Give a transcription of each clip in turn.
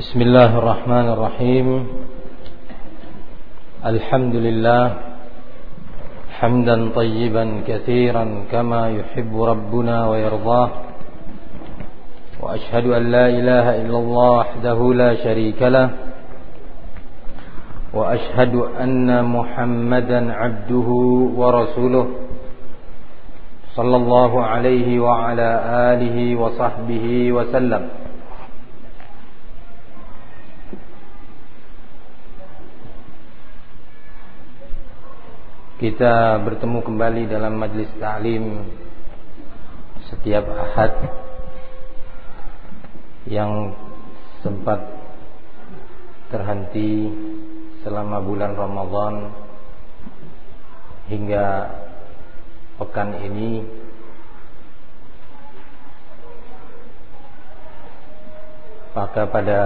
بسم الله الرحمن الرحيم. الحمد لله حمدا طيبا كثيرا كما يحب ربنا ويرضاه وأشهد أن لا إله إلا الله وحده لا شريك له وأشهد أن محمدا عبده ورسوله صلى الله عليه وعلى آله وصحبه وسلم. Kita bertemu kembali dalam majlis ta'lim setiap ahad yang sempat terhenti selama bulan Ramadan hingga pekan ini maka pada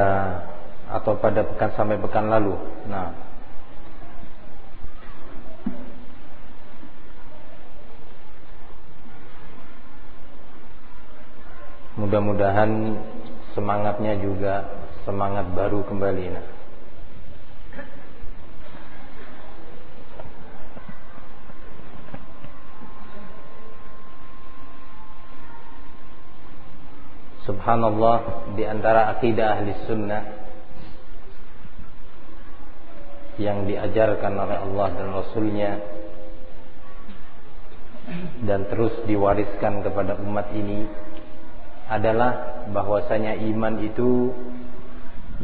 atau pada pekan sampai pekan lalu. Nah, Mudah-mudahan semangatnya juga semangat baru kembali. Nah. Subhanallah di antara akidah ahli sunnah yang diajarkan oleh Allah dan Rasulnya dan terus diwariskan kepada umat ini adalah bahwasanya iman itu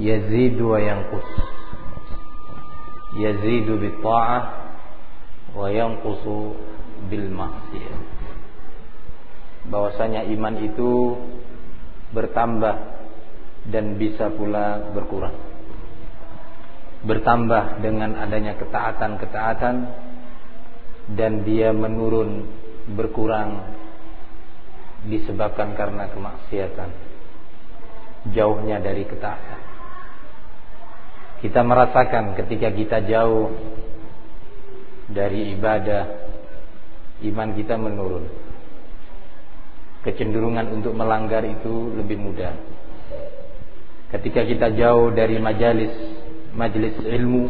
yazidu wa yanqus. Yazidu bi ta'ah wa yanqusu bil maksiyah. Bahwasanya iman itu bertambah dan bisa pula berkurang. Bertambah dengan adanya ketaatan-ketaatan dan dia menurun berkurang disebabkan karena kemaksiatan. Jauhnya dari ketaatan. Kita merasakan ketika kita jauh dari ibadah iman kita menurun. Kecenderungan untuk melanggar itu lebih mudah. Ketika kita jauh dari majalis majelis ilmu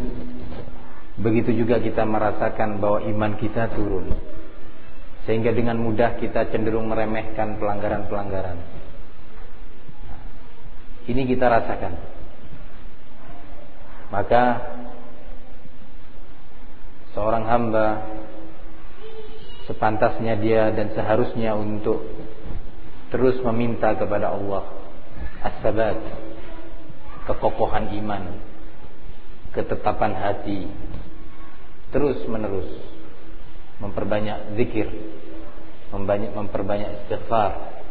begitu juga kita merasakan bahwa iman kita turun sehingga dengan mudah kita cenderung meremehkan pelanggaran-pelanggaran. Ini kita rasakan. Maka seorang hamba sepantasnya dia dan seharusnya untuk terus meminta kepada Allah as-sabat, kekokohan iman, ketetapan hati, terus menerus memperbanyak zikir, membanyak memperbanyak istighfar,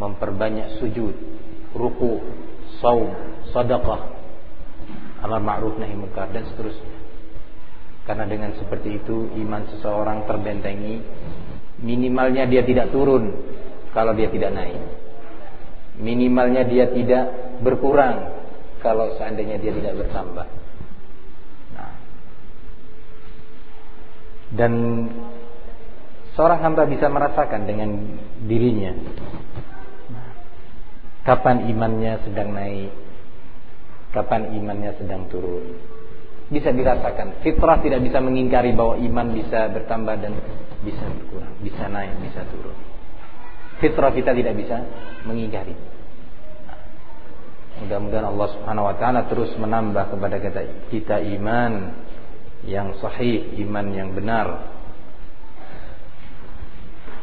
memperbanyak sujud, ruku, saum, sedekah, amar ma'ruf nahi munkar dan seterusnya. Karena dengan seperti itu iman seseorang terbentengi, minimalnya dia tidak turun kalau dia tidak naik. Minimalnya dia tidak berkurang kalau seandainya dia tidak bertambah. Dan seorang hamba bisa merasakan dengan dirinya kapan imannya sedang naik kapan imannya sedang turun. Bisa dirasakan. Fitrah tidak bisa mengingkari bahwa iman bisa bertambah dan bisa berkurang bisa naik bisa turun. Fitrah kita tidak bisa mengingkari. Mudah-mudahan Allah Subhanahu wa taala terus menambah kepada kita, kita iman yang sahih, iman yang benar.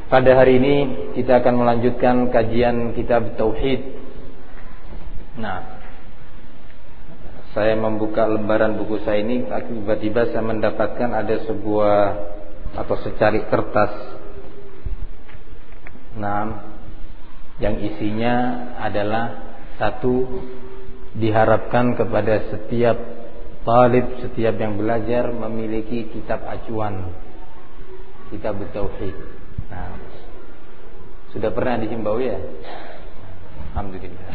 Pada hari ini kita akan melanjutkan kajian kitab Tauhid. Nah, saya membuka lembaran buku saya ini, tiba-tiba saya mendapatkan ada sebuah atau secari kertas. Nah, yang isinya adalah satu diharapkan kepada setiap Talib setiap yang belajar memiliki kitab acuan Kitab Tauhid. Nah Sudah pernah dihimbau ya? Alhamdulillah.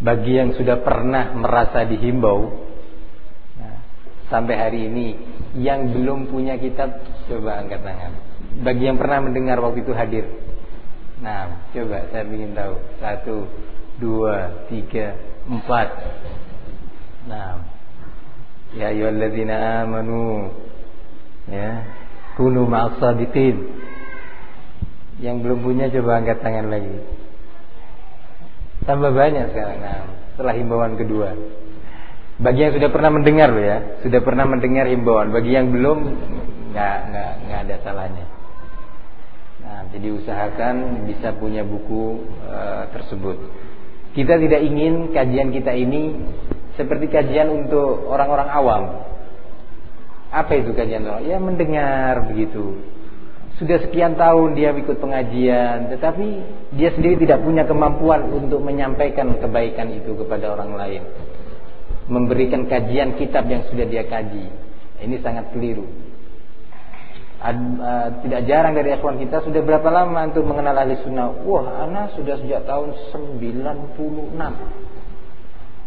Bagi yang sudah pernah merasa dihimbau nah, Sampai hari ini Yang belum punya kitab Coba angkat tangan. Bagi yang pernah mendengar waktu itu hadir. Nah coba saya ingin tahu. Satu dua, tiga, empat. Nah, ya ayyuhalladzina amanu ya kunu ma'as sadiqin. Yang belum punya coba angkat tangan lagi. Tambah banyak sekarang. Nah, setelah himbauan kedua. Bagi yang sudah pernah mendengar loh ya, sudah pernah mendengar himbauan. Bagi yang belum, nggak nggak nggak ada salahnya. Nah, jadi usahakan bisa punya buku uh, tersebut. Kita tidak ingin kajian kita ini seperti kajian untuk orang-orang awam. Apa itu kajian orang? Ya mendengar begitu. Sudah sekian tahun dia ikut pengajian, tetapi dia sendiri tidak punya kemampuan untuk menyampaikan kebaikan itu kepada orang lain memberikan kajian kitab yang sudah dia kaji. Ini sangat keliru. Ad, uh, tidak jarang dari ikhwan kita sudah berapa lama untuk mengenal ahli sunnah? Wah, anak sudah sejak tahun 96.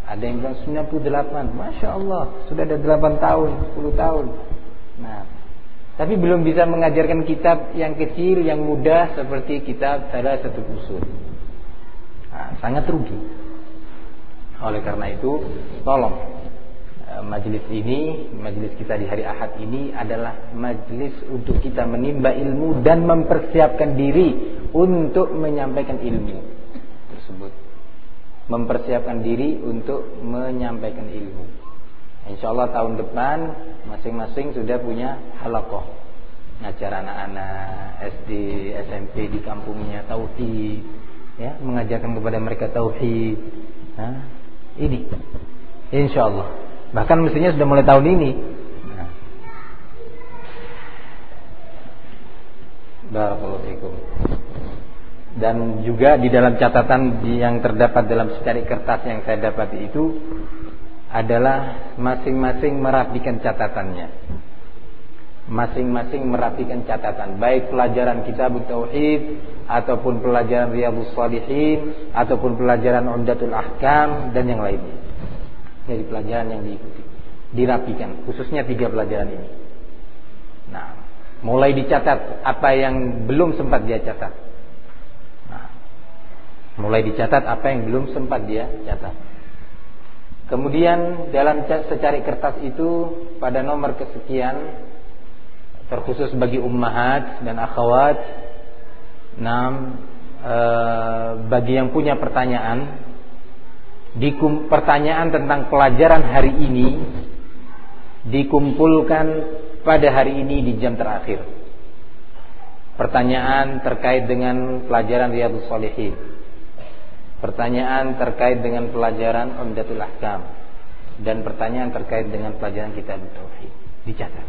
Ada yang bilang 98. Masya Allah, sudah ada 8 tahun, 10 tahun. Nah, tapi belum bisa mengajarkan kitab yang kecil, yang mudah seperti kitab salah satu usul. Nah, sangat rugi. Oleh karena itu, tolong eh, majelis ini, majelis kita di hari Ahad ini adalah majelis untuk kita menimba ilmu dan mempersiapkan diri untuk menyampaikan ilmu tersebut. Mempersiapkan diri untuk menyampaikan ilmu. Insya Allah tahun depan masing-masing sudah punya halakoh ngajar anak-anak SD, SMP di kampungnya tauhid, ya mengajarkan kepada mereka tauhid. Nah, ini. Insya Allah. Bahkan mestinya sudah mulai tahun ini. Nah. Barakallahu Dan juga di dalam catatan yang terdapat dalam secari kertas yang saya dapat itu adalah masing-masing merapikan catatannya. Masing-masing merapikan catatan, baik pelajaran kitab tauhid ataupun pelajaran Riyadhus Shalihin ataupun pelajaran Umdatul Ahkam dan yang lainnya. Jadi pelajaran yang diikuti, dirapikan khususnya tiga pelajaran ini. Nah, mulai dicatat apa yang belum sempat dia catat. Mulai dicatat apa yang belum sempat dia catat. Kemudian dalam secari kertas itu pada nomor kesekian terkhusus bagi ummahat dan akhwat Nah, e, bagi yang punya pertanyaan, dikum, pertanyaan tentang pelajaran hari ini dikumpulkan pada hari ini di jam terakhir. Pertanyaan terkait dengan pelajaran Riyadhus Shalihin. Pertanyaan terkait dengan pelajaran Umdatul Ahkam dan pertanyaan terkait dengan pelajaran Kitab Tauhid dicatat.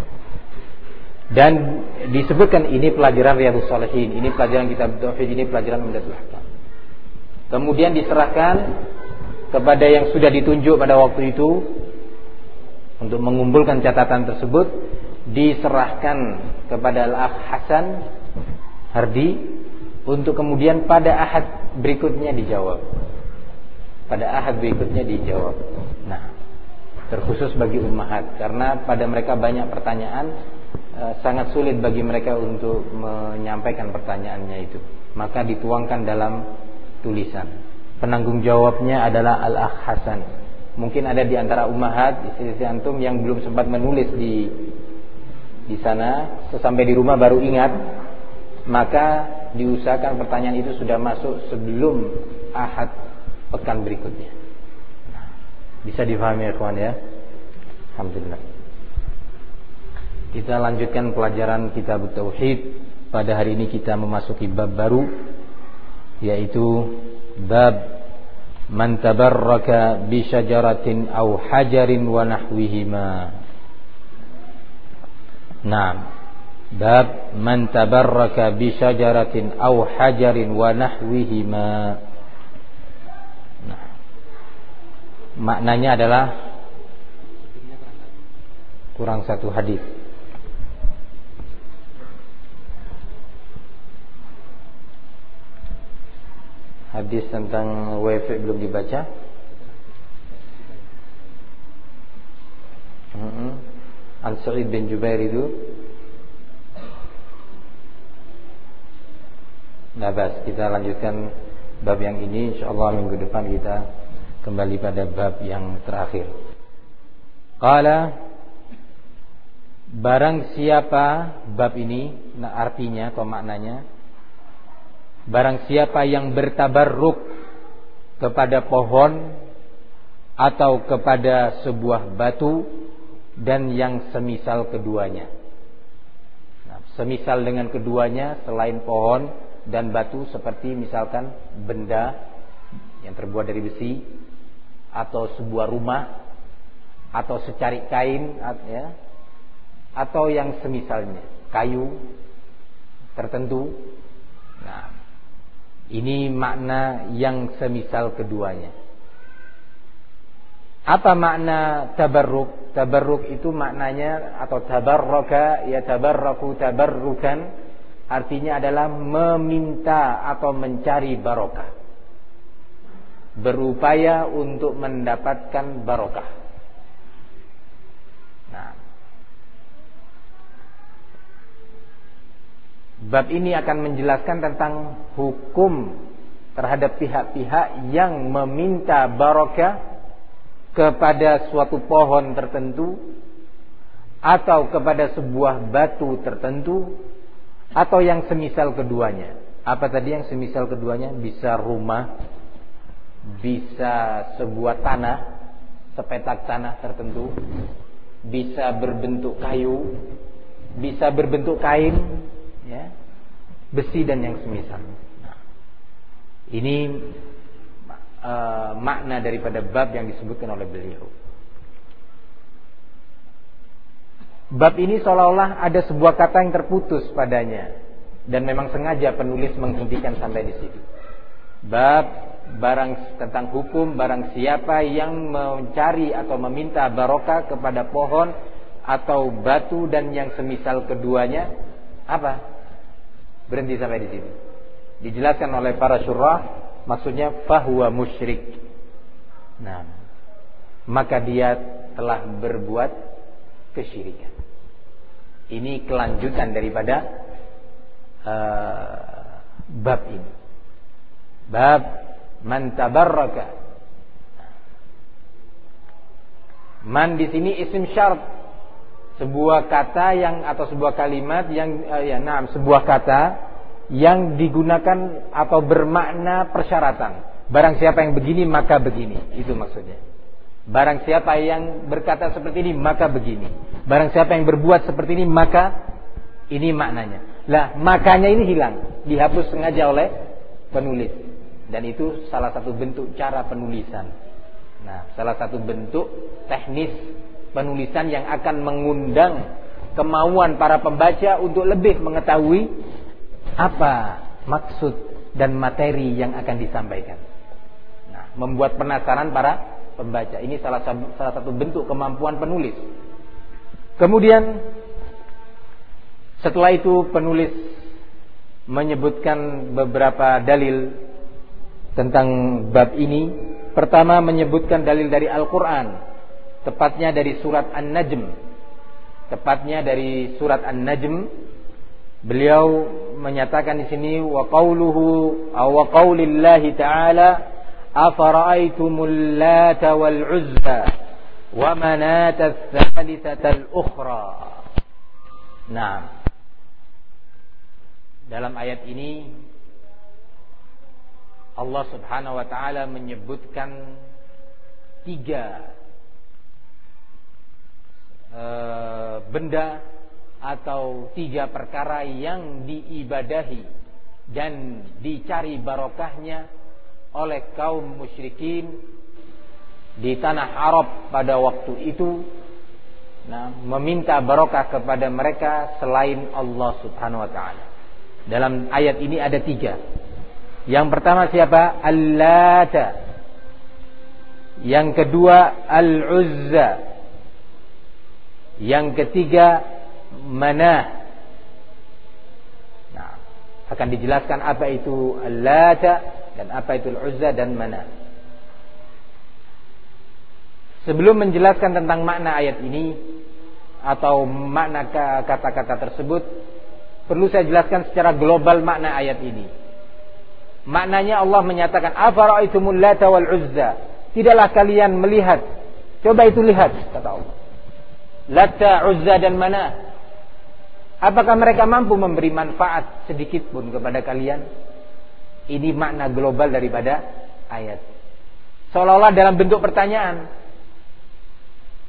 Dan disebutkan ini pelajaran Riyadhus Shalihin, ini pelajaran kitab tauhid, ini pelajaran Umdatul Ahkam. Kemudian diserahkan kepada yang sudah ditunjuk pada waktu itu untuk mengumpulkan catatan tersebut diserahkan kepada Al-Akh Hasan Hardi untuk kemudian pada ahad berikutnya dijawab. Pada ahad berikutnya dijawab. Nah, terkhusus bagi ummahat karena pada mereka banyak pertanyaan Eh, sangat sulit bagi mereka untuk menyampaikan pertanyaannya itu. Maka dituangkan dalam tulisan. Penanggung jawabnya adalah Al-Akh Hasan. Mungkin ada di antara ummahat istri-istri antum yang belum sempat menulis di di sana, sesampai di rumah baru ingat, maka diusahakan pertanyaan itu sudah masuk sebelum ahad pekan berikutnya. Bisa difahami ya kawan ya? Alhamdulillah. Kita lanjutkan pelajaran kitab Tauhid. Pada hari ini kita memasuki bab baru yaitu bab man tabarraka bi syajaratin aw hajarin wa nahwihima. Naam. Bab man tabarraka bi syajaratin aw hajarin wa nahwihima. Nah. Maknanya adalah kurang satu hadis. hadis tentang wifi belum dibaca? Mm-hmm. An Sa'id bin Jubair itu Nah, bas, kita lanjutkan bab yang ini insyaallah minggu depan kita kembali pada bab yang terakhir. Qala barang siapa bab ini nah artinya atau maknanya barang siapa yang bertabarruk kepada pohon atau kepada sebuah batu dan yang semisal keduanya. Nah, semisal dengan keduanya selain pohon dan batu seperti misalkan benda yang terbuat dari besi atau sebuah rumah atau secari kain ya, atau yang semisalnya kayu tertentu. Nah, ini makna yang semisal keduanya. Apa makna tabarruk? Tabarruk itu maknanya atau tabarraka ya tabarraku tabarrukan artinya adalah meminta atau mencari barokah. Berupaya untuk mendapatkan barokah. Nah, bab ini akan menjelaskan tentang hukum terhadap pihak-pihak yang meminta barokah kepada suatu pohon tertentu atau kepada sebuah batu tertentu atau yang semisal keduanya. Apa tadi yang semisal keduanya? Bisa rumah, bisa sebuah tanah, sepetak tanah tertentu, bisa berbentuk kayu, bisa berbentuk kain, ya, besi dan yang semisal. Nah, ini uh, makna daripada bab yang disebutkan oleh beliau. Bab ini seolah-olah ada sebuah kata yang terputus padanya dan memang sengaja penulis menghentikan sampai di situ. Bab barang tentang hukum barang siapa yang mencari atau meminta barokah kepada pohon atau batu dan yang semisal keduanya apa? Berhenti sampai di situ. Dijelaskan oleh para syurah maksudnya fahuwa musyrik. Nah, maka dia telah berbuat kesyirikan. Ini kelanjutan daripada uh, bab ini. Bab man tabarraka. Man di sini isim syarat sebuah kata yang atau sebuah kalimat yang uh, ya nah sebuah kata yang digunakan atau bermakna persyaratan. Barang siapa yang begini maka begini, itu maksudnya. Barang siapa yang berkata seperti ini maka begini. Barang siapa yang berbuat seperti ini maka ini maknanya. Lah, makanya ini hilang, dihapus sengaja oleh penulis. Dan itu salah satu bentuk cara penulisan. Nah, salah satu bentuk teknis penulisan yang akan mengundang kemauan para pembaca untuk lebih mengetahui apa maksud dan materi yang akan disampaikan. Nah, membuat penasaran para pembaca. Ini salah satu, salah satu bentuk kemampuan penulis. Kemudian setelah itu penulis menyebutkan beberapa dalil tentang bab ini. Pertama menyebutkan dalil dari Al-Qur'an, tepatnya dari surat An-Najm. Tepatnya dari surat An-Najm Beliau menyatakan di sini wa qauluhu aw qaulillahi ta'ala wal uzza wa manata ats-tsalitsata al-ukhra. Nah. Dalam ayat ini Allah Subhanahu wa taala menyebutkan tiga uh, benda atau tiga perkara yang diibadahi dan dicari barokahnya oleh kaum musyrikin di tanah Arab pada waktu itu nah, meminta barokah kepada mereka selain Allah Subhanahu wa taala. Dalam ayat ini ada tiga. Yang pertama siapa? Al-Lata. Yang kedua Al-Uzza. Yang ketiga manah. Nah, akan dijelaskan apa itu Al-Lata dan apa itu Al-Uzza dan Manah. Sebelum menjelaskan tentang makna ayat ini atau makna kata-kata tersebut, perlu saya jelaskan secara global makna ayat ini. Maknanya Allah menyatakan, "Afara'aitumul Lata wal Uzza?" Tidaklah kalian melihat. Coba itu lihat, kata Allah. Lata, Uzza dan mana? Apakah mereka mampu memberi manfaat sedikit pun kepada kalian? Ini makna global daripada ayat. Seolah-olah dalam bentuk pertanyaan.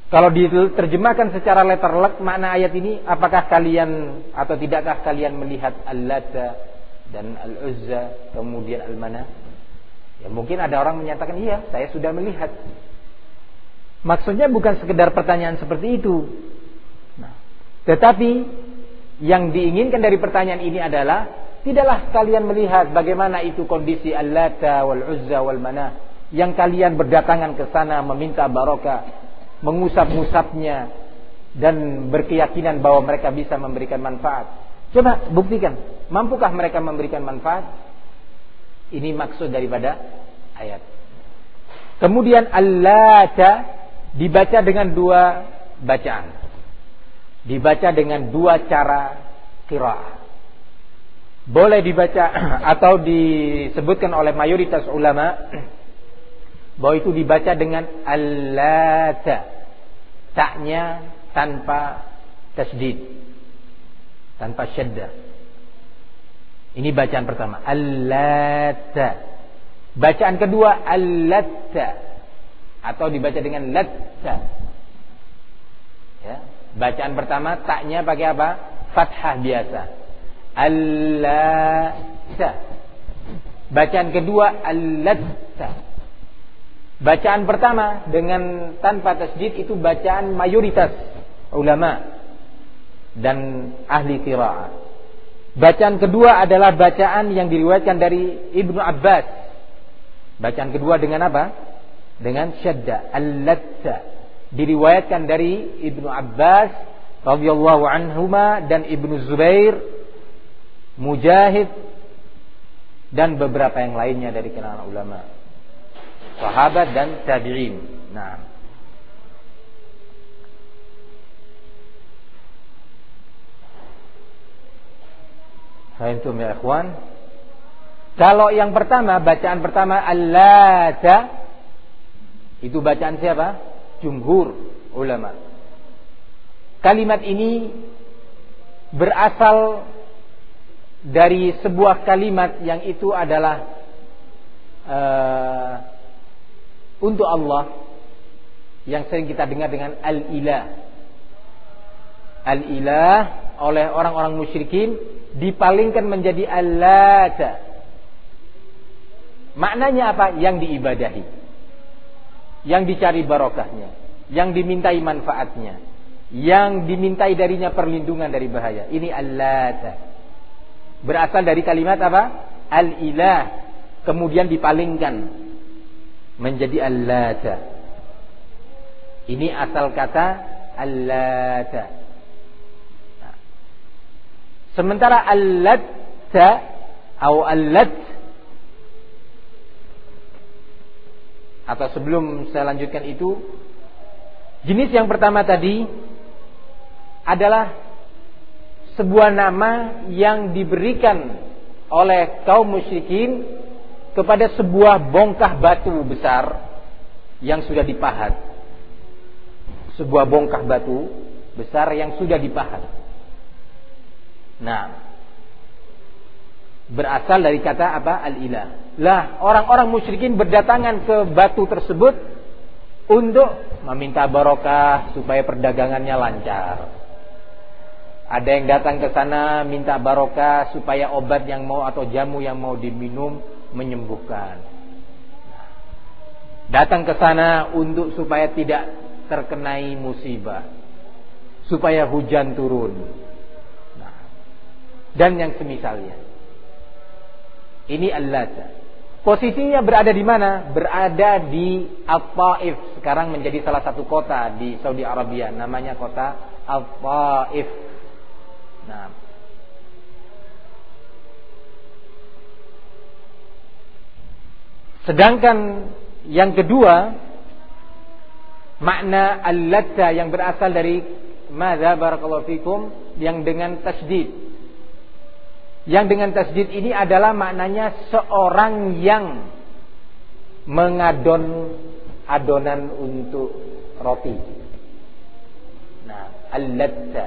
Kalau diterjemahkan secara letterlek makna ayat ini, apakah kalian atau tidakkah kalian melihat Al-Lata dan Al-Uzza kemudian Al-Mana? Ya mungkin ada orang menyatakan iya, saya sudah melihat. Maksudnya bukan sekedar pertanyaan seperti itu. Nah, tetapi yang diinginkan dari pertanyaan ini adalah tidaklah kalian melihat bagaimana itu kondisi Al-Lata wal Uzza wal Mana yang kalian berdatangan ke sana meminta barokah, mengusap-ngusapnya dan berkeyakinan bahwa mereka bisa memberikan manfaat. Coba buktikan, mampukah mereka memberikan manfaat? Ini maksud daripada ayat. Kemudian Al-Lata dibaca dengan dua bacaan dibaca dengan dua cara kira. Boleh dibaca atau disebutkan oleh mayoritas ulama bahwa itu dibaca dengan allata. Taknya tanpa tasdid. Tanpa syadda. Ini bacaan pertama. Allata. Bacaan kedua allatta. Atau dibaca dengan latta. Ya, Bacaan pertama taknya pakai apa? Fathah biasa. Allata. Bacaan kedua allatta. Bacaan pertama dengan tanpa tasjid itu bacaan mayoritas ulama dan ahli qiraah. Bacaan kedua adalah bacaan yang diriwayatkan dari Ibnu Abbas. Bacaan kedua dengan apa? Dengan syadda allatta diriwayatkan dari Ibnu Abbas radhiyallahu anhuma dan Ibnu Zubair Mujahid dan beberapa yang lainnya dari kalangan ulama sahabat dan tabi'in nah Fahimtum ya ikhwan? Kalau yang pertama, bacaan pertama Allata Itu bacaan siapa? jumhur ulama. Kalimat ini berasal dari sebuah kalimat yang itu adalah uh, untuk Allah yang sering kita dengar dengan al-ilah. Al-ilah oleh orang-orang musyrikin dipalingkan menjadi al-lata. Maknanya apa? Yang diibadahi yang dicari barokahnya, yang dimintai manfaatnya, yang dimintai darinya perlindungan dari bahaya. Ini al-lata. Berasal dari kalimat apa? Al-ilah. Kemudian dipalingkan menjadi al-lata. Ini asal kata al-lata. Nah. Sementara al-latta atau al-lat atau sebelum saya lanjutkan itu jenis yang pertama tadi adalah sebuah nama yang diberikan oleh kaum musyrikin kepada sebuah bongkah batu besar yang sudah dipahat. Sebuah bongkah batu besar yang sudah dipahat. Nah, berasal dari kata apa? Al-ilah. Lah orang-orang musyrikin berdatangan ke batu tersebut untuk meminta barokah supaya perdagangannya lancar. Ada yang datang ke sana minta barokah supaya obat yang mau atau jamu yang mau diminum menyembuhkan. Datang ke sana untuk supaya tidak terkenai musibah. Supaya hujan turun. Nah, dan yang semisalnya. Ini Allah. Posisinya berada di mana? Berada di Al-Taif. Sekarang menjadi salah satu kota di Saudi Arabia. Namanya kota Al-Taif. Nah. Sedangkan yang kedua makna al-latta yang berasal dari madza barakallahu fikum yang dengan tasdid Yang dengan tasdid ini adalah maknanya seorang yang mengadon adonan untuk roti. Nah, al-ladza.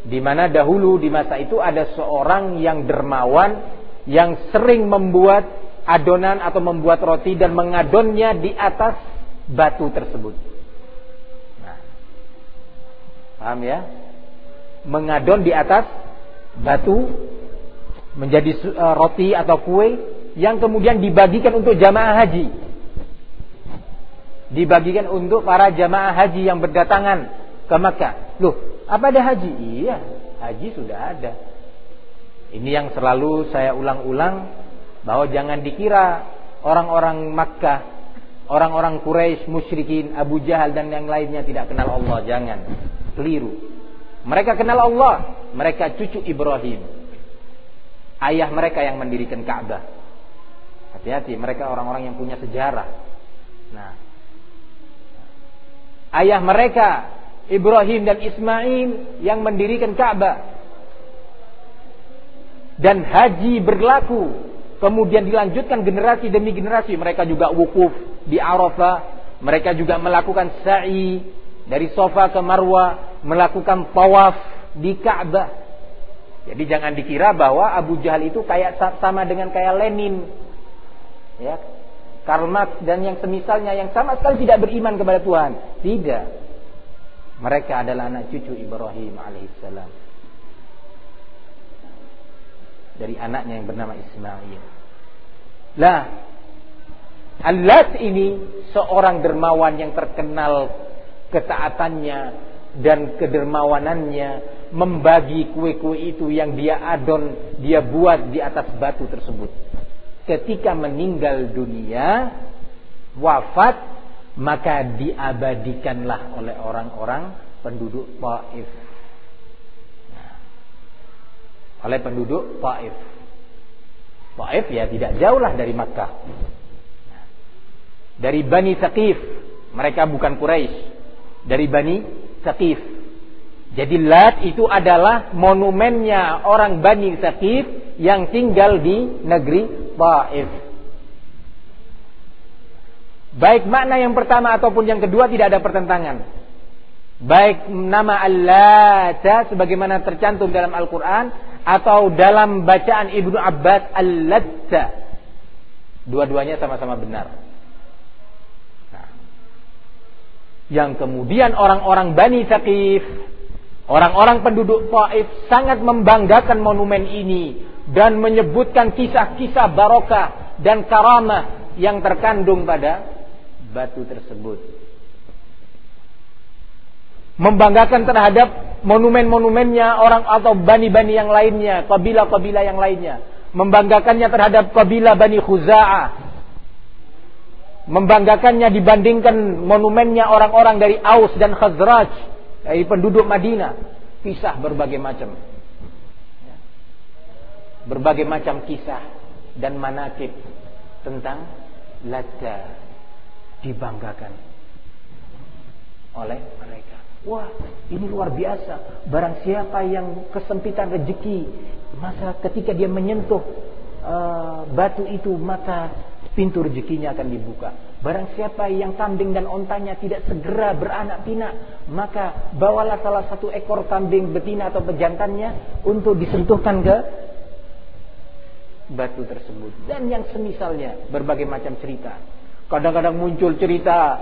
Di mana dahulu di masa itu ada seorang yang dermawan yang sering membuat adonan atau membuat roti dan mengadonnya di atas batu tersebut. Nah, paham ya? Mengadon di atas batu menjadi uh, roti atau kue yang kemudian dibagikan untuk jamaah haji. Dibagikan untuk para jamaah haji yang berdatangan ke Makkah. Loh, apa ada haji? Iya, haji sudah ada. Ini yang selalu saya ulang-ulang bahwa jangan dikira orang-orang Makkah, orang-orang Quraisy, musyrikin, Abu Jahal dan yang lainnya tidak kenal Allah. Jangan. Keliru. Mereka kenal Allah. Mereka cucu Ibrahim. Ayah mereka yang mendirikan Ka'bah. Hati-hati, mereka orang-orang yang punya sejarah. Nah, ayah mereka Ibrahim dan Ismail yang mendirikan Ka'bah. Dan haji berlaku. Kemudian dilanjutkan generasi demi generasi. Mereka juga wukuf di Arafah. Mereka juga melakukan sa'i dari Sofa ke Marwa melakukan tawaf di Ka'bah. Jadi jangan dikira bahwa Abu Jahal itu kayak sama dengan kayak Lenin. Ya Karl Marx dan yang semisalnya yang sama sekali tidak beriman kepada Tuhan. Tidak mereka adalah anak cucu Ibrahim alaihissalam dari anaknya yang bernama Ismail. Lah, Alat ini seorang dermawan yang terkenal ketaatannya dan kedermawanannya membagi kue-kue itu yang dia adon, dia buat di atas batu tersebut. Ketika meninggal dunia, wafat, maka diabadikanlah oleh orang-orang penduduk Taif oleh penduduk Taif. Taif ya tidak jauhlah dari Makkah. Dari Bani Saqif, mereka bukan Quraisy. Dari Bani Saqif. Jadi Lat itu adalah monumennya orang Bani Saqif yang tinggal di negeri Taif. Baik makna yang pertama ataupun yang kedua tidak ada pertentangan. Baik nama Allah sebagaimana tercantum dalam Al-Quran atau dalam bacaan Ibnu Abbas al-ladza. Dua-duanya sama-sama benar. Nah. Yang kemudian orang-orang Bani Saqif, orang-orang penduduk Taif sangat membanggakan monumen ini dan menyebutkan kisah-kisah barokah dan karamah yang terkandung pada batu tersebut. Membanggakan terhadap monumen-monumennya orang atau bani-bani yang lainnya, kabilah-kabilah yang lainnya, membanggakannya terhadap kabilah Bani Khuza'ah, membanggakannya dibandingkan monumennya orang-orang dari Aus dan Khazraj, dari penduduk Madinah, kisah berbagai macam. Berbagai macam kisah dan manakib tentang Lada dibanggakan oleh mereka. Wah, ini luar biasa. Barang siapa yang kesempitan rezeki, maka ketika dia menyentuh uh, batu itu, maka pintu rezekinya akan dibuka. Barang siapa yang kambing dan ontanya tidak segera beranak pinak, maka bawalah salah satu ekor kambing betina atau pejantannya untuk disentuhkan ke batu tersebut. Dan yang semisalnya berbagai macam cerita. Kadang-kadang muncul cerita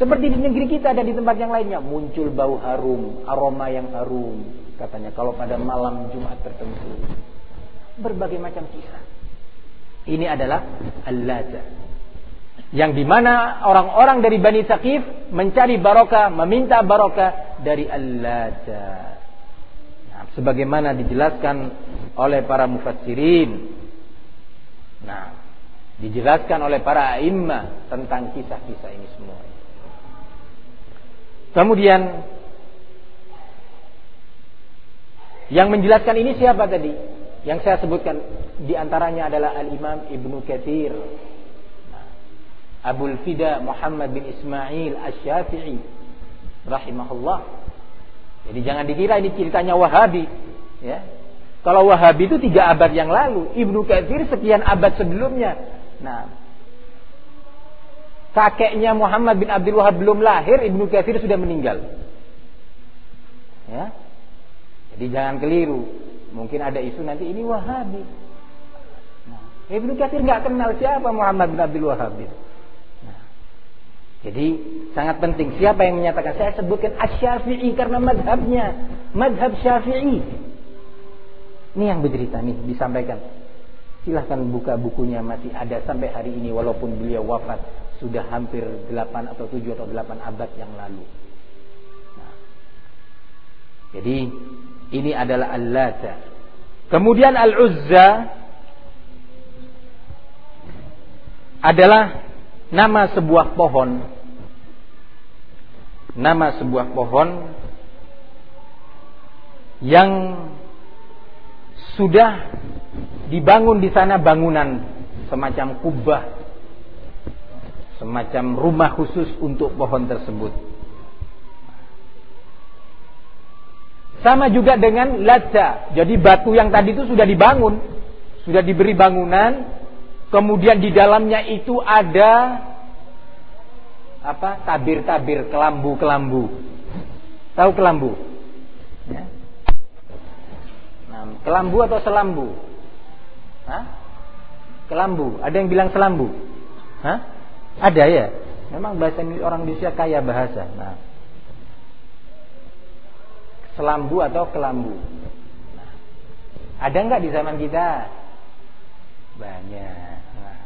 seperti di negeri kita dan di tempat yang lainnya muncul bau harum, aroma yang harum. Katanya kalau pada malam Jumat tertentu. Berbagai macam kisah. Ini adalah al-lada. Yang di mana orang-orang dari Bani Saqif mencari barokah, meminta barokah dari al-lada. Nah, sebagaimana dijelaskan oleh para mufassirin. Nah, dijelaskan oleh para imam tentang kisah-kisah ini semua. Kemudian yang menjelaskan ini siapa tadi? Yang saya sebutkan di antaranya adalah Al-Imam Ibnu Katsir. Abul Fida Muhammad bin Ismail Asy-Syafi'i rahimahullah. Jadi jangan dikira ini ceritanya Wahabi. Ya. Kalau Wahabi itu tiga abad yang lalu, Ibnu Katsir sekian abad sebelumnya. Nah, kakeknya Muhammad bin Abdul Wahab belum lahir, Ibnu Katsir sudah meninggal. Ya. Jadi jangan keliru. Mungkin ada isu nanti ini Wahabi. Nah, Ibnu Katsir nggak kenal siapa Muhammad bin Abdul Wahab. Nah, jadi sangat penting siapa yang menyatakan saya sebutkan Asy-Syafi'i karena madhabnya, madhab Syafi'i. Ini yang bercerita nih disampaikan. Silahkan buka bukunya masih ada sampai hari ini walaupun beliau wafat sudah hampir 8 atau 7 atau 8 abad yang lalu. Nah, jadi ini adalah Al-Lata. Kemudian Al-Uzza adalah nama sebuah pohon. Nama sebuah pohon yang sudah dibangun di sana bangunan semacam kubah semacam rumah khusus untuk pohon tersebut. Sama juga dengan Ladza. Jadi batu yang tadi itu sudah dibangun, sudah diberi bangunan, kemudian di dalamnya itu ada apa? Tabir-tabir, kelambu-kelambu. Tahu kelambu? Ya. Kelambu atau selambu? Hah? Kelambu. Ada yang bilang selambu? Hah? Ada ya? Memang bahasa orang Indonesia kaya bahasa. Nah, selambu atau kelambu. Nah, ada nggak di zaman kita? Banyak. Nah,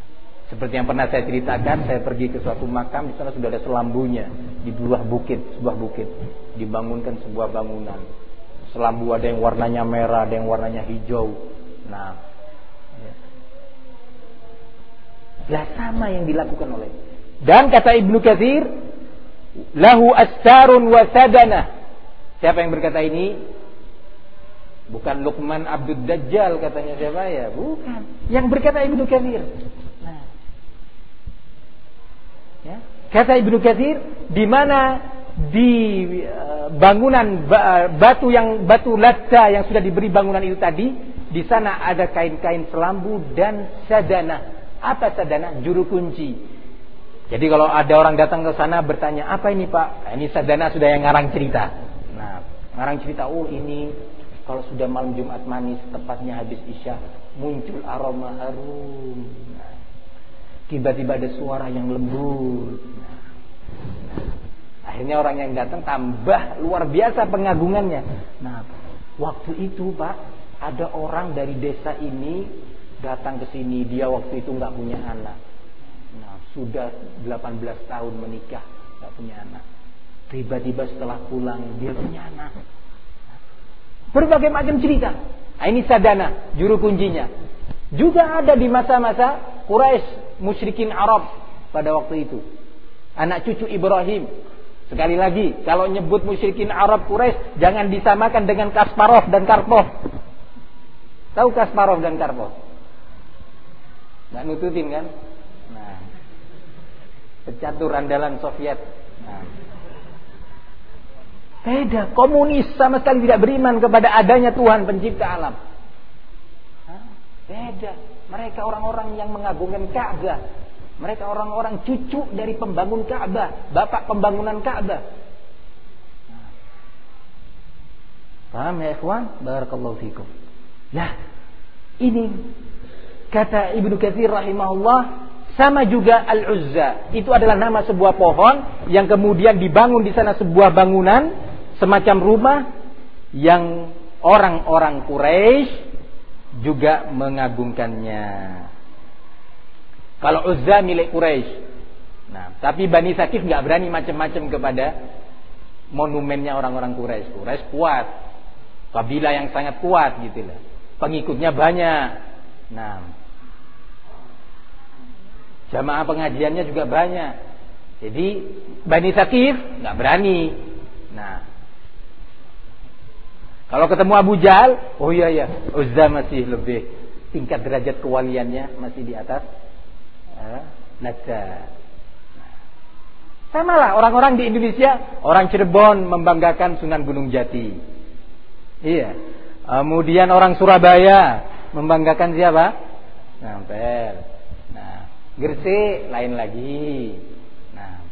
seperti yang pernah saya ceritakan, saya pergi ke suatu makam di sana sudah ada selambunya di sebuah bukit, sebuah bukit dibangunkan sebuah bangunan. Selambu ada yang warnanya merah, ada yang warnanya hijau. Nah, ya. sama yang dilakukan oleh. Dan kata Ibnu Katsir, lahu astarun wa sadana Siapa yang berkata ini? Bukan Luqman Abdul Dajjal katanya siapa ya? Bukan. Yang berkata Ibnu Katsir. Nah. Ya. Kata Ibnu Katsir di mana di uh, bangunan batu yang batu latta yang sudah diberi bangunan itu tadi, di sana ada kain-kain selambu dan sadana. Apa sadana? Juru kunci. Jadi kalau ada orang datang ke sana bertanya, "Apa ini, Pak?" Nah, ini sadana sudah yang ngarang cerita. Nah, orang cerita, oh ini kalau sudah malam Jumat manis, tepatnya habis Isya, muncul aroma harum. Nah, tiba-tiba ada suara yang lembut. Nah, akhirnya orang yang datang tambah luar biasa pengagungannya. Nah, waktu itu Pak, ada orang dari desa ini datang ke sini. Dia waktu itu nggak punya anak. Nah, sudah 18 tahun menikah, nggak punya anak. Tiba-tiba setelah pulang dia punya anak. Berbagai macam cerita. Nah, ini sadana, juru kuncinya. Juga ada di masa-masa Quraisy musyrikin Arab pada waktu itu. Anak cucu Ibrahim. Sekali lagi, kalau nyebut musyrikin Arab Quraisy jangan disamakan dengan Kasparov dan Karpov. Tahu Kasparov dan Karpov? Nggak nututin kan? Nah, pecatur andalan Soviet. Nah, Beda, komunis sama sekali tidak beriman kepada adanya Tuhan pencipta alam. Beda. Mereka orang-orang yang mengagungkan Ka'bah. Mereka orang-orang cucu dari pembangun Ka'bah, bapak pembangunan Ka'bah. Paham ya ikhwan? Barakallahu fikum. Nah, ini kata Ibnu Katsir rahimahullah sama juga Al-Uzza. Itu adalah nama sebuah pohon yang kemudian dibangun di sana sebuah bangunan semacam rumah yang orang-orang Quraisy juga mengagungkannya. Kalau Uzza milik Quraisy. Nah, tapi Bani Sakif nggak berani macam-macam kepada monumennya orang-orang Quraisy. Quraisy kuat, kabilah yang sangat kuat gitu lah. Pengikutnya banyak. Nah, jamaah pengajiannya juga banyak. Jadi Bani Sakif nggak berani. Nah, kalau ketemu Abu Jahal, oh iya ya, Uzza masih lebih tingkat derajat kewaliannya masih di atas Nah. Sama lah orang-orang di Indonesia, orang Cirebon membanggakan Sunan Gunung Jati. Iya. Kemudian orang Surabaya membanggakan siapa? Ngampel. Nah, Gresik lain lagi. Nah,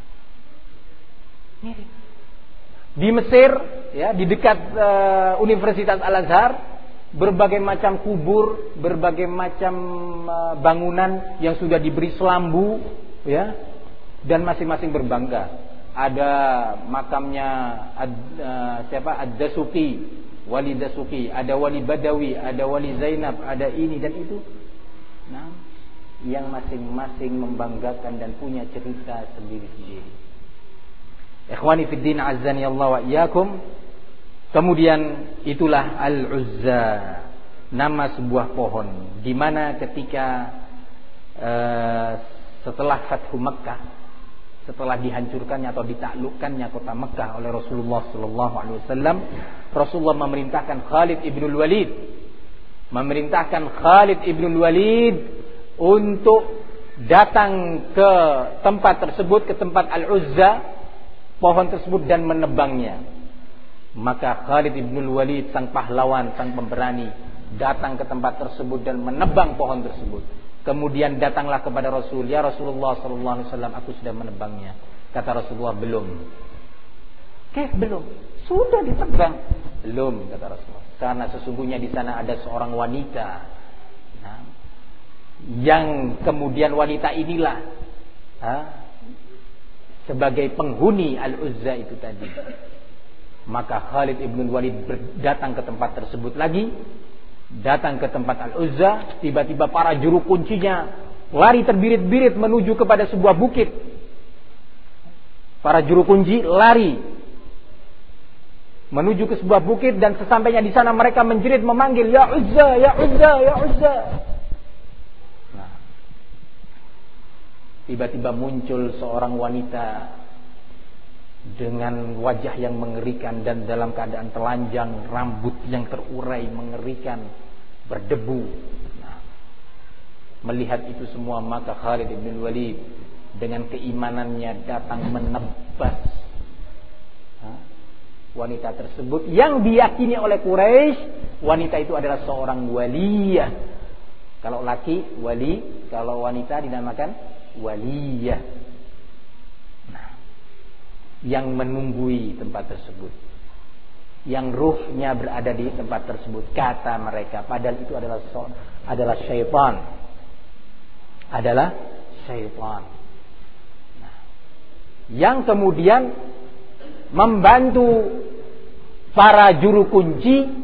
mirip. Di Mesir, ya, di dekat uh, Universitas Al Azhar, berbagai macam kubur, berbagai macam uh, bangunan yang sudah diberi selambu, ya, dan masing-masing berbangga. Ada makamnya ad, uh, siapa? Ad-Dasuki, Wali Dasuki, ada Wali Badawi, ada Wali Zainab, ada ini dan itu. Nah, yang masing-masing membanggakan dan punya cerita sendiri-sendiri. Ikhwani fid din azzani Allah wa iyyakum. Kemudian itulah Al-Uzza, nama sebuah pohon di mana ketika uh, setelah Fathu Makkah setelah dihancurkannya atau ditaklukkannya kota Mekah oleh Rasulullah sallallahu alaihi wasallam, Rasulullah memerintahkan Khalid ibn Walid memerintahkan Khalid ibn Walid untuk datang ke tempat tersebut ke tempat Al-Uzza pohon tersebut dan menebangnya. Maka Khalid ibn Walid sang pahlawan, sang pemberani datang ke tempat tersebut dan menebang pohon tersebut. Kemudian datanglah kepada Rasul, ya Rasulullah sallallahu alaihi wasallam, aku sudah menebangnya. Kata Rasulullah, belum. Oke, belum. Sudah ditebang. Belum, kata Rasulullah. Karena sesungguhnya di sana ada seorang wanita. Nah, yang kemudian wanita inilah ha, sebagai penghuni Al-Uzza itu tadi. Maka Khalid ibn Walid datang ke tempat tersebut lagi datang ke tempat Al-Uzza, tiba-tiba para juru kuncinya lari terbirit-birit menuju kepada sebuah bukit. Para juru kunci lari menuju ke sebuah bukit dan sesampainya di sana mereka menjerit memanggil ya Uzza, ya Uzza, ya Uzza. Nah, tiba-tiba muncul seorang wanita dengan wajah yang mengerikan dan dalam keadaan telanjang, rambut yang terurai mengerikan, berdebu. Nah, melihat itu semua maka Khalid bin Walid dengan keimanannya datang menebas wanita tersebut yang diyakini oleh Quraisy wanita itu adalah seorang waliyah. Kalau laki wali, kalau wanita dinamakan waliyah yang menunggui tempat tersebut. Yang ruhnya berada di tempat tersebut. Kata mereka. Padahal itu adalah adalah syaitan. Adalah syaitan. Nah, yang kemudian membantu para juru kunci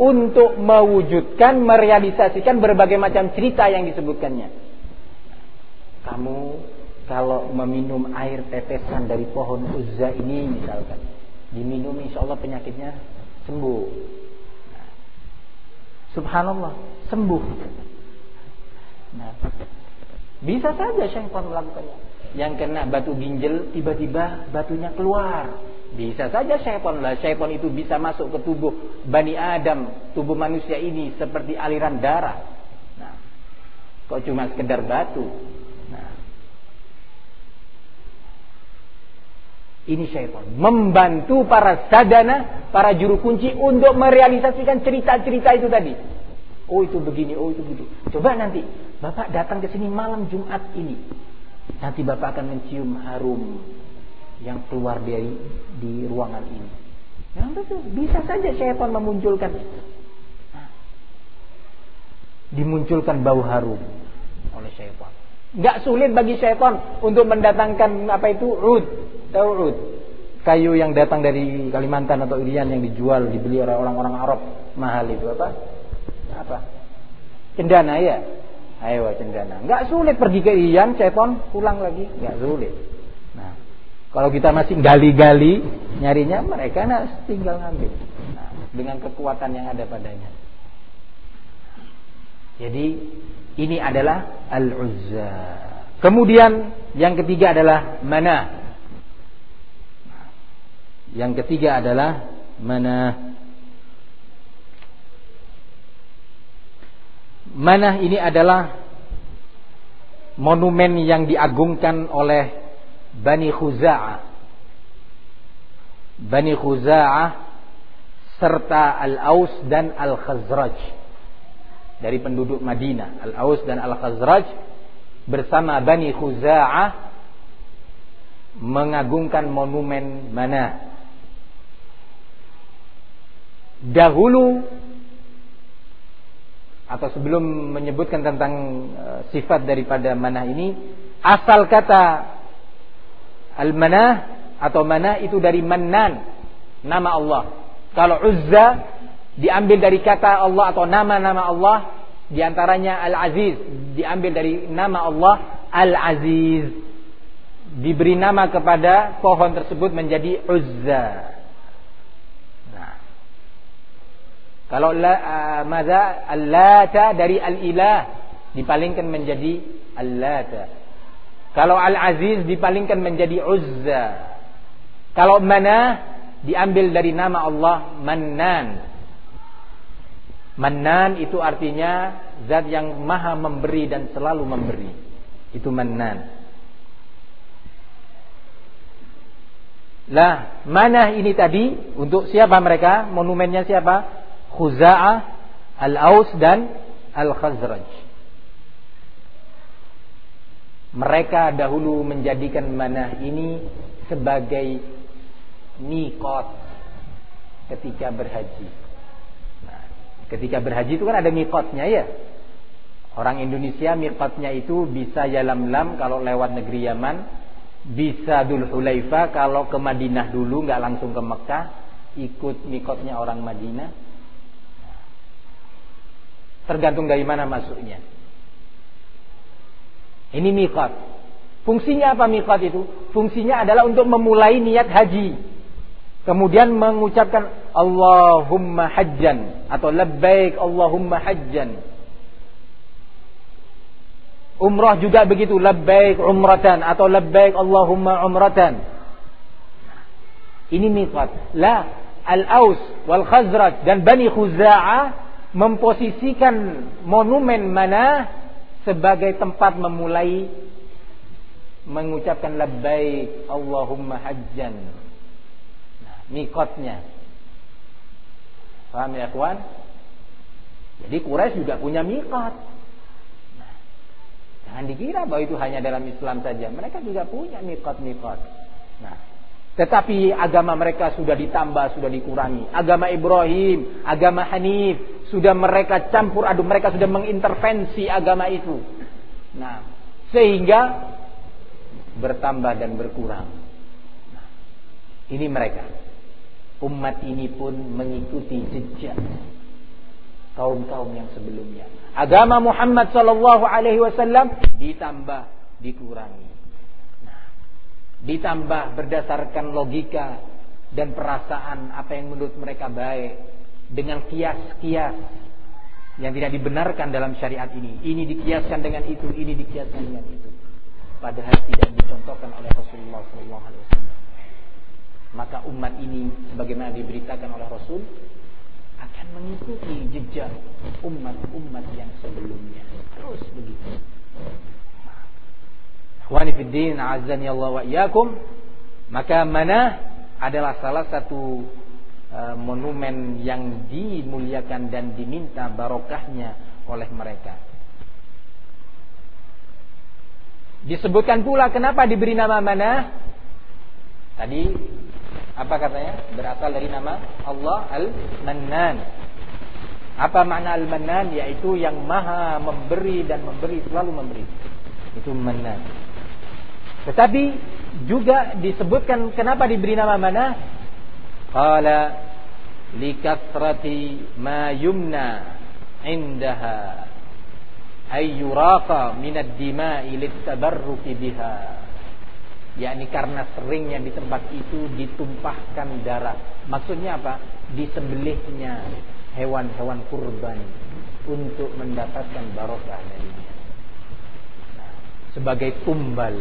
untuk mewujudkan, merealisasikan berbagai macam cerita yang disebutkannya. Kamu kalau meminum air tetesan dari pohon uzza ini misalkan diminum insya Allah penyakitnya sembuh. Subhanallah sembuh. Nah, bisa saja syaitan melakukannya yang kena batu ginjal tiba-tiba batunya keluar. Bisa saja syaitan lah. Syaitan itu bisa masuk ke tubuh Bani Adam tubuh manusia ini seperti aliran darah. Nah, kok cuma sekedar batu Ini syaitan. Membantu para sadana, para juru kunci untuk merealisasikan cerita-cerita itu tadi. Oh itu begini, oh itu begitu. Coba nanti Bapak datang ke sini malam Jumat ini. Nanti Bapak akan mencium harum yang keluar dari di ruangan ini. Ya betul, bisa saja syaitan memunculkan dimunculkan bau harum oleh syaitan. Gak sulit bagi syaitan untuk mendatangkan apa itu rud Taurud kayu yang datang dari Kalimantan atau Irian yang dijual dibeli oleh orang-orang Arab mahal itu apa? Apa? Cendana ya. Ayo cendana. Enggak sulit pergi ke Irian, seton pulang lagi, enggak sulit. Nah, kalau kita masih gali-gali nyarinya mereka nah, tinggal ngambil. Nah, dengan kekuatan yang ada padanya. Jadi ini adalah al-Uzza. Kemudian yang ketiga adalah mana? Yang ketiga adalah mana Mana ini adalah monumen yang diagungkan oleh Bani Khuza'ah. Bani Khuza'ah serta Al-Aus dan Al-Khazraj. Dari penduduk Madinah, Al-Aus dan Al-Khazraj bersama Bani Khuza'ah mengagungkan monumen mana? Dahulu atau sebelum menyebutkan tentang uh, sifat daripada manah ini, asal kata al-manah atau manah itu dari mannan, nama Allah. Kalau Uzza diambil dari kata Allah atau nama-nama Allah, di antaranya Al-Aziz diambil dari nama Allah Al-Aziz. Diberi nama kepada pohon tersebut menjadi Uzza. Kalau la, uh, maza al-lata dari al-ilah dipalingkan menjadi al-lata. Kalau al-aziz dipalingkan menjadi uzza. Kalau mana diambil dari nama Allah Mannan. Mannan itu artinya zat yang maha memberi dan selalu memberi. Itu Mannan. Lah, mana ini tadi untuk siapa mereka? Monumennya siapa? Khuza'ah, Al-Aus dan Al-Khazraj. Mereka dahulu menjadikan manah ini sebagai mikot ketika berhaji. Nah, ketika berhaji itu kan ada mikotnya ya. Orang Indonesia mikotnya itu bisa Yalamlam kalau lewat negeri Yaman, bisa Dul Hulaifa kalau ke Madinah dulu nggak langsung ke Mekah, ikut mikotnya orang Madinah Tergantung dari mana masuknya. Ini miqat. Fungsinya apa miqat itu? Fungsinya adalah untuk memulai niat haji. Kemudian mengucapkan Allahumma hajjan atau labbaik Allahumma hajjan. Umrah juga begitu, labbaik umratan atau labbaik Allahumma umratan. Ini miqat. La Al-Aus wal Khazraj dan Bani Khuza'ah memposisikan monumen mana sebagai tempat memulai mengucapkan labbaik Allahumma hajjan. Nah, mikotnya. Paham ya kawan? Jadi Quraisy juga punya mikot. Nah, jangan dikira bahwa itu hanya dalam Islam saja. Mereka juga punya mikot-mikot. Nah, tetapi agama mereka sudah ditambah, sudah dikurangi. Agama Ibrahim, agama Hanif, sudah mereka campur aduk, mereka sudah mengintervensi agama itu. Nah, sehingga bertambah dan berkurang. Nah, ini mereka. Umat ini pun mengikuti jejak kaum-kaum yang sebelumnya. Agama Muhammad sallallahu alaihi wasallam ditambah, dikurangi. Ditambah berdasarkan logika dan perasaan apa yang menurut mereka baik dengan kias-kias yang tidak dibenarkan dalam syariat ini. Ini dikiaskan dengan itu, ini dikiaskan dengan itu. Padahal tidak dicontohkan oleh Rasulullah SAW. Maka umat ini, sebagaimana diberitakan oleh Rasul, akan mengikuti jejak umat-umat yang sebelumnya. Terus begitu. Akhwani fiddin, azani Allah wa iyakum. Maka mana adalah salah satu Eh, monumen yang dimuliakan dan diminta barokahnya oleh mereka. Disebutkan pula kenapa diberi nama mana? Tadi apa katanya? Berasal dari nama Allah Al-Mannan. Apa makna Al-Mannan? Yaitu yang maha memberi dan memberi, selalu memberi. Itu Mannan. Tetapi juga disebutkan kenapa diberi nama mana? Qala likathrati ma yumna indaha ay yuraqa minad dima'i litabarruki biha. Yakni karena seringnya di tempat itu ditumpahkan darah. Maksudnya apa? Disembelihnya hewan-hewan kurban untuk mendapatkan barokah darinya sebagai tumbal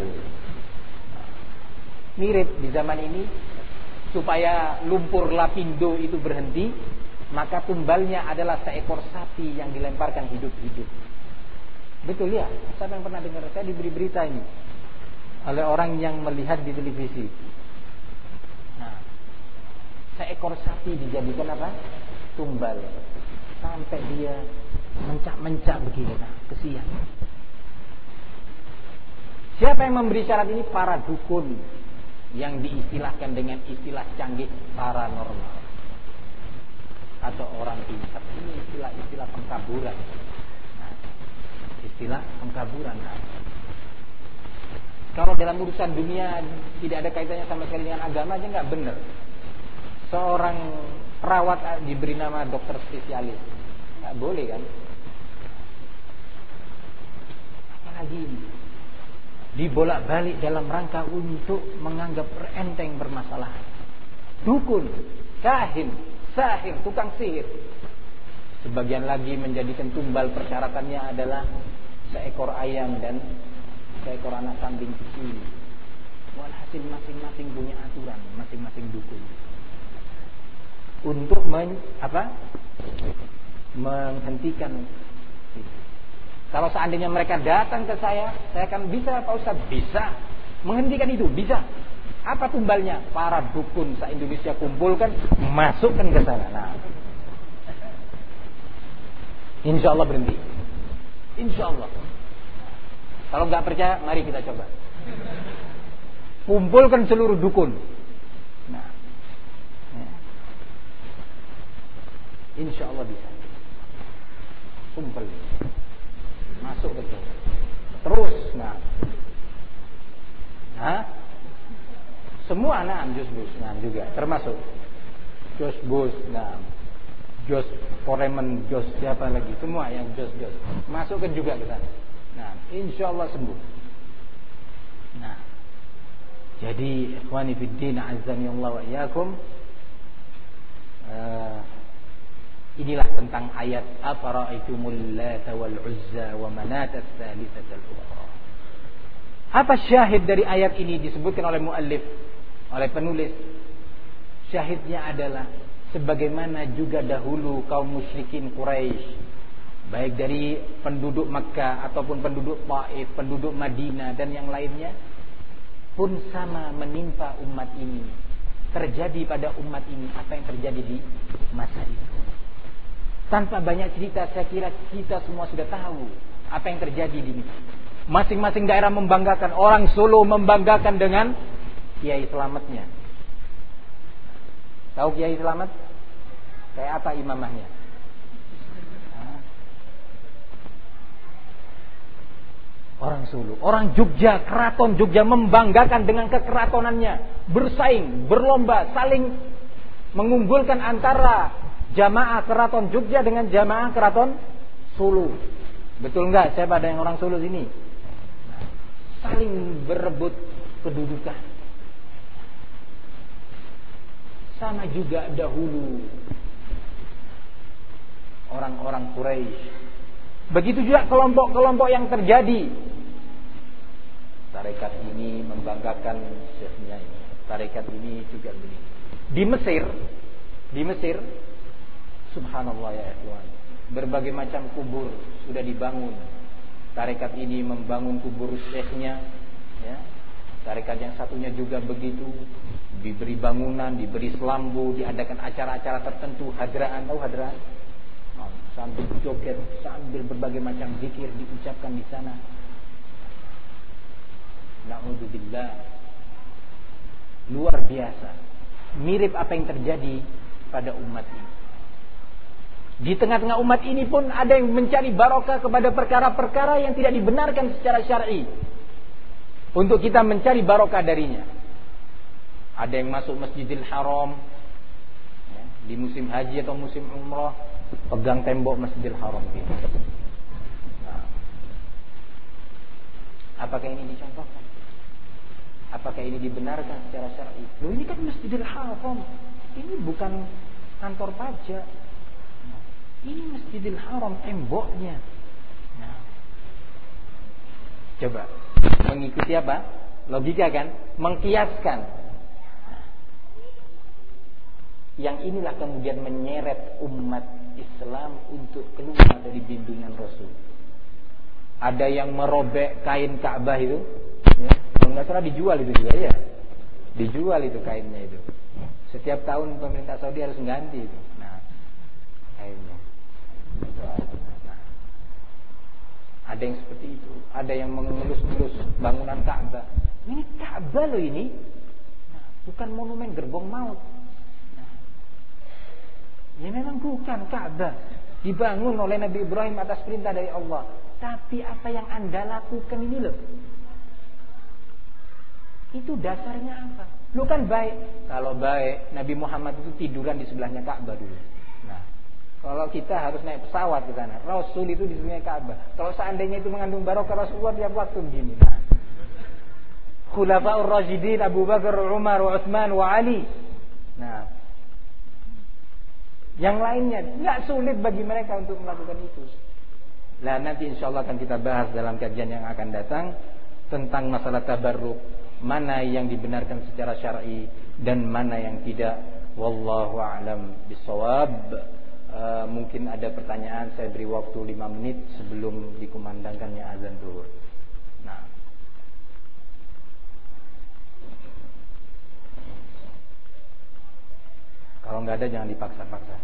mirip di zaman ini supaya lumpur lapindo itu berhenti, maka tumbalnya adalah seekor sapi yang dilemparkan hidup-hidup. Betul ya? Siapa yang pernah dengar? Saya diberi berita ini. oleh orang yang melihat di televisi. Nah, seekor sapi dijadikan apa? Tumbal. Sampai dia mencak-mencak begini. Nah, kesian. Siapa yang memberi syarat ini? Para dukun yang diistilahkan dengan istilah canggih paranormal atau orang pintar. Ini istilah-istilah pengkaburan. Nah, istilah pengkaburan. Nah, kalau dalam urusan dunia tidak ada kaitannya sama sekali dengan agama aja nggak benar. Seorang perawat diberi nama dokter spesialis, nggak boleh kan? Apalagi dibolak-balik dalam rangka untuk menganggap enteng bermasalah. Dukun, kahin, sahir, tukang sihir. Sebagian lagi menjadikan tumbal persyaratannya adalah seekor ayam dan seekor anak kambing kecil. Walhasil masing-masing punya aturan, masing-masing dukun. Untuk men, apa? menghentikan kalau seandainya mereka datang ke saya, saya akan bisa Pak Ustaz? Bisa. Menghentikan itu, bisa. Apa tumbalnya? Para dukun se-Indonesia kumpulkan, masukkan ke sana. Nah. Insya Allah berhenti. Insya Allah. Kalau nggak percaya, mari kita coba. Kumpulkan seluruh dukun. Nah. Ya. Insya Allah bisa. Kumpul masuk ke terus nah. Hah? semua nah jus bus nah juga termasuk. Jus bus nah. Jos foreman jos siapa lagi? Semua yang jos jos. Masukkan juga ke sana. Nah insya Allah sembuh. Nah. Jadi ikhwani fiddin azani Allah wa iyyakum. Uh, Inilah tentang ayat afara'aitumul lata wal uzza wa manat ats-tsalitsata al-ukhra. Apa syahid dari ayat ini disebutkan oleh muallif, oleh penulis? Syahidnya adalah sebagaimana juga dahulu kaum musyrikin Quraisy baik dari penduduk Makkah ataupun penduduk Taif, penduduk Madinah dan yang lainnya pun sama menimpa umat ini. Terjadi pada umat ini apa yang terjadi di masa itu. Tanpa banyak cerita saya kira kita semua sudah tahu apa yang terjadi di sini. Masing-masing daerah membanggakan, orang Solo membanggakan dengan Kiai Selamatnya. Tahu Kiai Selamat? Kayak apa imamahnya? Orang Solo, orang Jogja, keraton Jogja membanggakan dengan kekeratonannya, bersaing, berlomba, saling mengunggulkan antara jamaah keraton Jogja dengan jamaah keraton Solo. Betul nggak? Saya pada yang orang Solo sini. saling berebut kedudukan. Sama juga dahulu orang-orang Quraisy. Begitu juga kelompok-kelompok yang terjadi. Tarekat ini membanggakan syekhnya ini. Tarekat ini juga begini. Di Mesir, di Mesir Subhanallah ya ikhwan. Berbagai macam kubur sudah dibangun. Tarekat ini membangun kubur syekhnya, ya. Tarekat yang satunya juga begitu, diberi bangunan, diberi selambu, diadakan acara-acara tertentu, hadraan, tahu hadraan? Oh, sambil joget, sambil berbagai macam zikir diucapkan di sana. Nauzubillah. Luar biasa. Mirip apa yang terjadi pada umat ini. Di tengah-tengah umat ini pun ada yang mencari barokah kepada perkara-perkara yang tidak dibenarkan secara syar'i. Untuk kita mencari barokah darinya. Ada yang masuk Masjidil Haram ya, di musim haji atau musim umrah pegang tembok Masjidil Haram gitu. Nah, apakah ini dicontohkan? Apakah ini dibenarkan secara syar'i? Loh ini kan Masjidil Haram. Ini bukan kantor pajak ini Masjidil Haram temboknya. Nah. Coba mengikuti apa? Logika kan? Mengkiaskan. Nah. Yang inilah kemudian menyeret umat Islam untuk keluar dari bimbingan Rasul. Ada yang merobek kain Ka'bah itu, ya, kalau salah dijual itu juga ya. Dijual itu kainnya itu. Setiap tahun pemerintah Saudi harus mengganti itu. Nah, kainnya. Ada yang seperti itu. Ada yang mengelus-elus bangunan Ka'bah. Ini Ka'bah loh ini. Nah, bukan monumen gerbong maut. Nah, ya memang bukan Ka'bah. Dibangun oleh Nabi Ibrahim atas perintah dari Allah. Tapi apa yang anda lakukan ini loh. Itu dasarnya apa? Lu kan baik. Kalau baik, Nabi Muhammad itu tiduran di sebelahnya Ka'bah dulu. Kalau kita harus naik pesawat ke sana, Rasul itu di sebelahnya Ka'bah. Kalau seandainya itu mengandung barokah Rasulullah tiap waktu begini. Nah. Khulafaur Rashidin Abu Bakar, Umar, Utsman, wa Ali. Nah, yang lainnya nggak sulit bagi mereka untuk melakukan itu. Nah nanti insya Allah akan kita bahas dalam kajian yang akan datang tentang masalah tabarruk, mana yang dibenarkan secara syar'i dan mana yang tidak. Wallahu a'lam bisawab. Uh, mungkin ada pertanyaan, saya beri waktu 5 menit sebelum dikumandangkannya azan zuhur. Nah. Kalau nggak ada jangan dipaksa-paksa.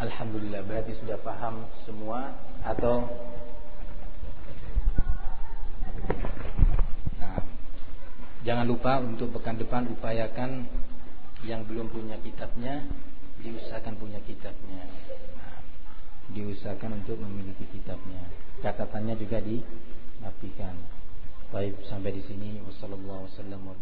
Alhamdulillah berarti sudah paham semua atau Jangan lupa untuk pekan depan upayakan yang belum punya kitabnya diusahakan punya kitabnya. Nah, diusahakan untuk memiliki kitabnya. Catatannya juga dirapikan. Baik sampai di sini wasallallahu wasallam wa